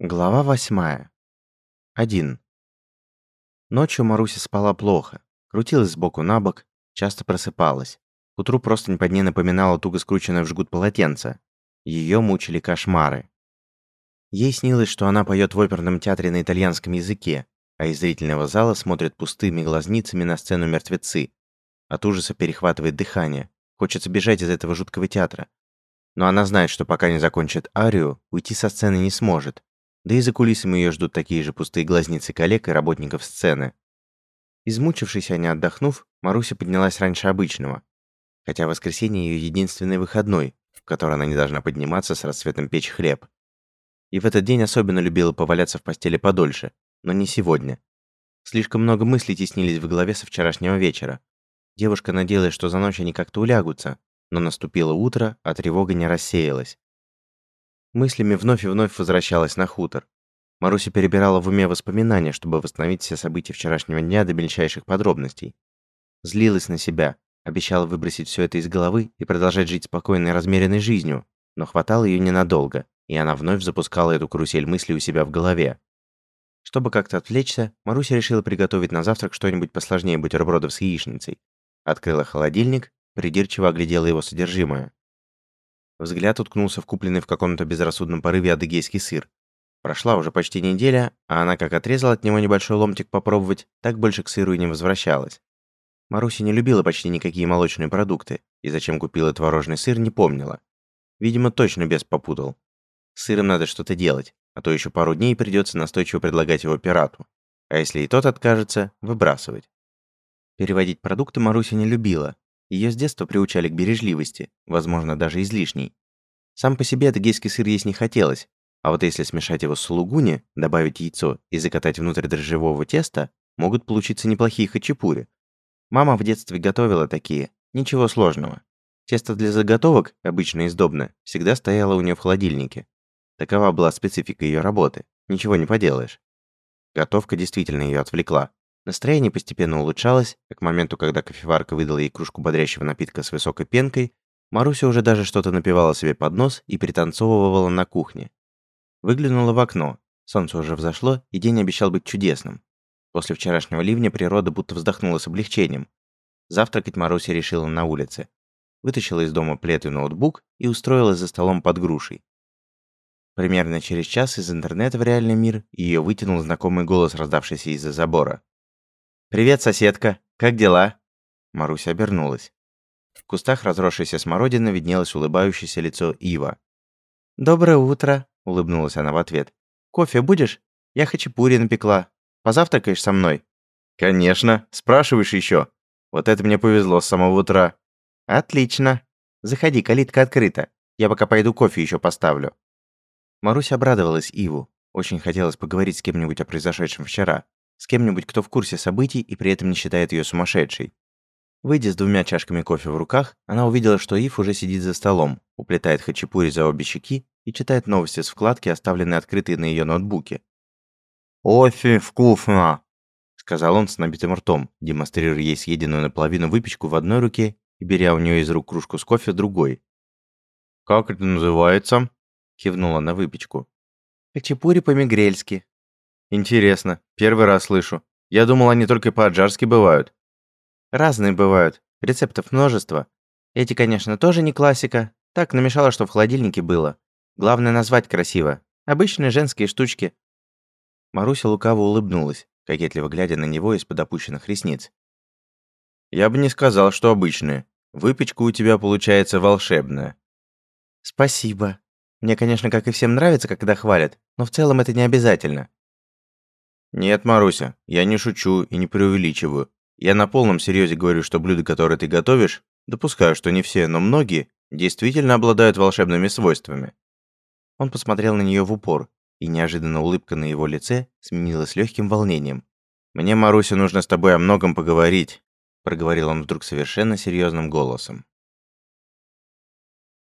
Глава восьмая. Один. Ночью Маруся спала плохо, крутилась сбоку на бок, часто просыпалась. К утру просто под ней напоминала туго скрученное в жгут полотенце. Ее мучили кошмары. Ей снилось, что она поет в оперном театре на итальянском языке, а из зрительного зала смотрят пустыми глазницами на сцену мертвецы. От ужаса перехватывает дыхание. Хочется бежать из этого жуткого театра. Но она знает, что пока не закончит арию, уйти со сцены не сможет да и за кулисами ее ждут такие же пустые глазницы коллег и работников сцены. Измучившись, а не отдохнув, Маруся поднялась раньше обычного. Хотя воскресенье ее единственный выходной, в который она не должна подниматься с рассветом печь хлеб. И в этот день особенно любила поваляться в постели подольше, но не сегодня. Слишком много мыслей теснились в голове со вчерашнего вечера. Девушка надеялась, что за ночь они как-то улягутся, но наступило утро, а тревога не рассеялась. Мыслями вновь и вновь возвращалась на хутор. Маруся перебирала в уме воспоминания, чтобы восстановить все события вчерашнего дня до мельчайших подробностей. Злилась на себя, обещала выбросить все это из головы и продолжать жить спокойной размеренной жизнью, но хватало ее ненадолго, и она вновь запускала эту карусель мыслей у себя в голове. Чтобы как-то отвлечься, Маруся решила приготовить на завтрак что-нибудь посложнее бутербродов с яичницей. Открыла холодильник, придирчиво оглядела его содержимое. Взгляд уткнулся в купленный в каком-то безрассудном порыве адыгейский сыр. Прошла уже почти неделя, а она как отрезала от него небольшой ломтик попробовать, так больше к сыру и не возвращалась. Маруся не любила почти никакие молочные продукты, и зачем купила творожный сыр, не помнила. Видимо, точно без попутал. С сыром надо что-то делать, а то еще пару дней придется настойчиво предлагать его пирату. А если и тот откажется, выбрасывать. Переводить продукты Маруся не любила, ее с детства приучали к бережливости, возможно, даже излишней. Сам по себе адыгейский сыр есть не хотелось, а вот если смешать его с сулугуни, добавить яйцо и закатать внутрь дрожжевого теста, могут получиться неплохие хачапури. Мама в детстве готовила такие, ничего сложного. Тесто для заготовок, обычно издобно, всегда стояло у нее в холодильнике. Такова была специфика ее работы, ничего не поделаешь. Готовка действительно ее отвлекла. Настроение постепенно улучшалось, а к моменту, когда кофеварка выдала ей кружку бодрящего напитка с высокой пенкой, Маруся уже даже что-то напевала себе под нос и пританцовывала на кухне. Выглянула в окно. Солнце уже взошло, и день обещал быть чудесным. После вчерашнего ливня природа будто вздохнула с облегчением. Завтракать Маруся решила на улице. Вытащила из дома плед и ноутбук и устроилась за столом под грушей. Примерно через час из интернета в реальный мир ее вытянул знакомый голос, раздавшийся из-за забора. «Привет, соседка! Как дела?» Маруся обернулась. В кустах разросшейся смородины виднелось улыбающееся лицо Ива. «Доброе утро!» — улыбнулась она в ответ. «Кофе будешь? Я хачапури напекла. Позавтракаешь со мной?» «Конечно. Спрашиваешь еще. Вот это мне повезло с самого утра». «Отлично. Заходи, калитка открыта. Я пока пойду кофе еще поставлю». Маруся обрадовалась Иву. Очень хотелось поговорить с кем-нибудь о произошедшем вчера. С кем-нибудь, кто в курсе событий и при этом не считает ее сумасшедшей. Выйдя с двумя чашками кофе в руках, она увидела, что Ив уже сидит за столом, уплетает хачапури за обе щеки и читает новости с вкладки, оставленной открытой на ее ноутбуке. «Очень вкусно!» — сказал он с набитым ртом, демонстрируя ей съеденную наполовину выпечку в одной руке и беря у нее из рук кружку с кофе другой. «Как это называется?» — кивнула на выпечку. «Хачапури по-мигрельски», Интересно, первый раз слышу. Я думал, они только по-аджарски бывают. Разные бывают, рецептов множество. Эти, конечно, тоже не классика. Так намешало, что в холодильнике было. Главное назвать красиво. Обычные женские штучки. Маруся лукаво улыбнулась, кокетливо глядя на него из-под опущенных ресниц. «Я бы не сказал, что обычные. Выпечка у тебя получается волшебная». «Спасибо. Мне, конечно, как и всем нравится, когда хвалят, но в целом это не обязательно. Нет, Маруся, я не шучу и не преувеличиваю. Я на полном серьезе говорю, что блюда, которые ты готовишь, допускаю, что не все, но многие, действительно обладают волшебными свойствами. Он посмотрел на нее в упор, и неожиданно улыбка на его лице сменилась легким волнением. «Мне, Маруся, нужно с тобой о многом поговорить», проговорил он вдруг совершенно серьезным голосом.